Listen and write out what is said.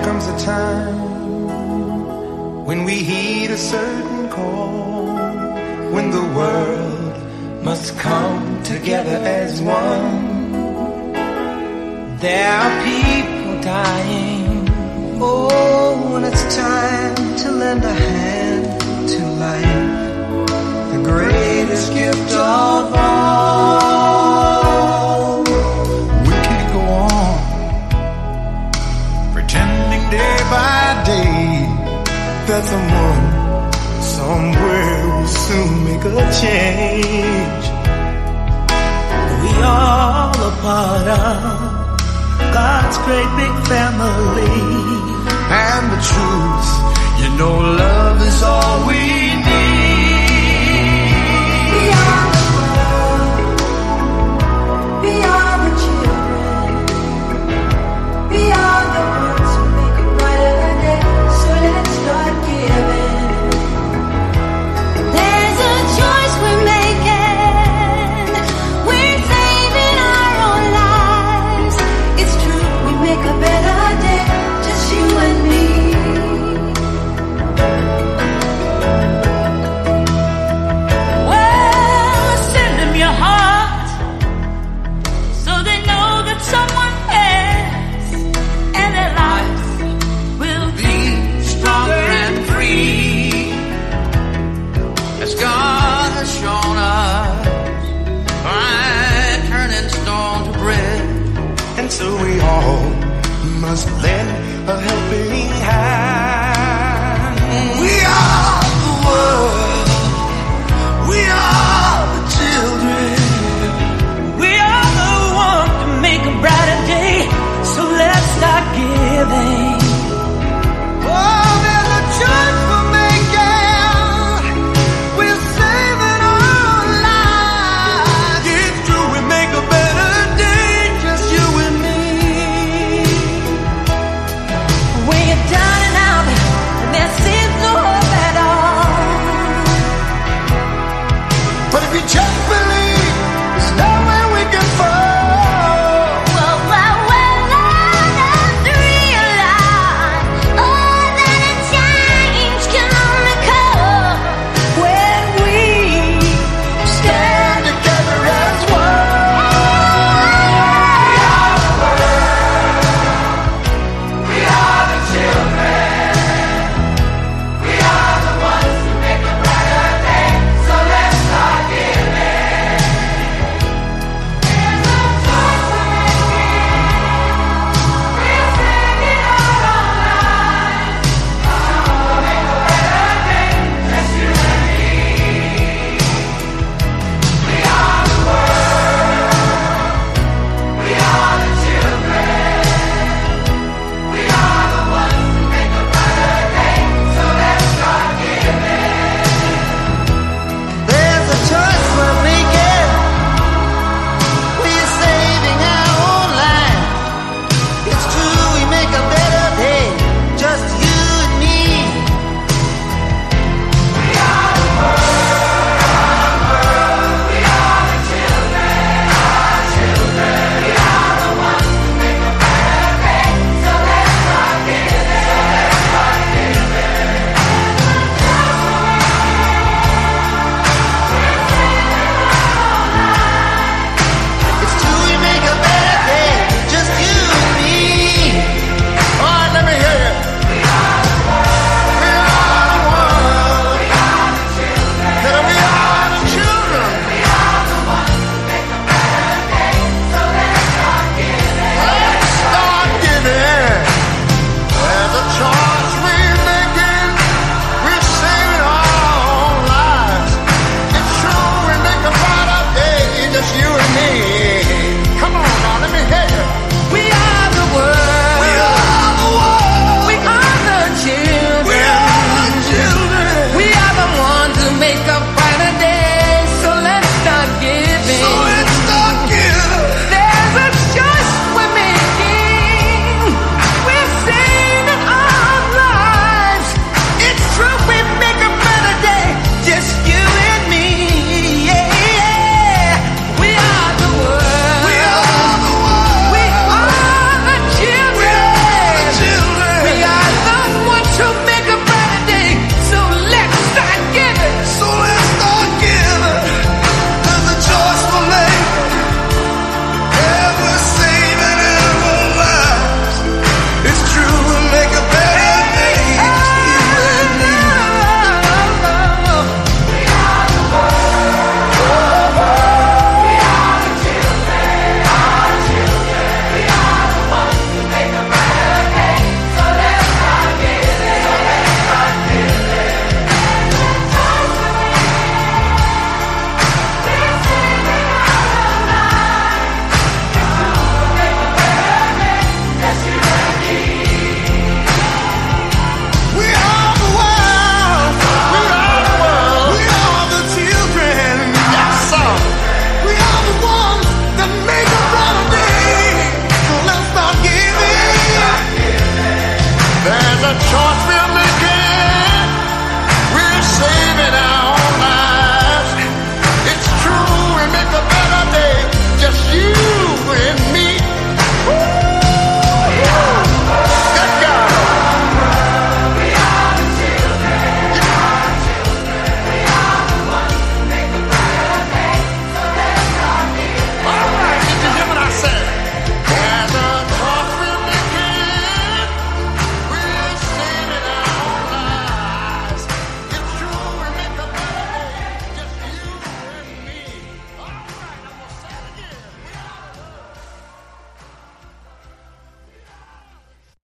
comes a time when we heed a certain call, when the world must come together as one. There are people dying. Oh, when it's time to lend a hand find someone somewhere will soon make a change. We all a part of God's great big family. And the truth, you know, love is all we need. all must lend a helping hand.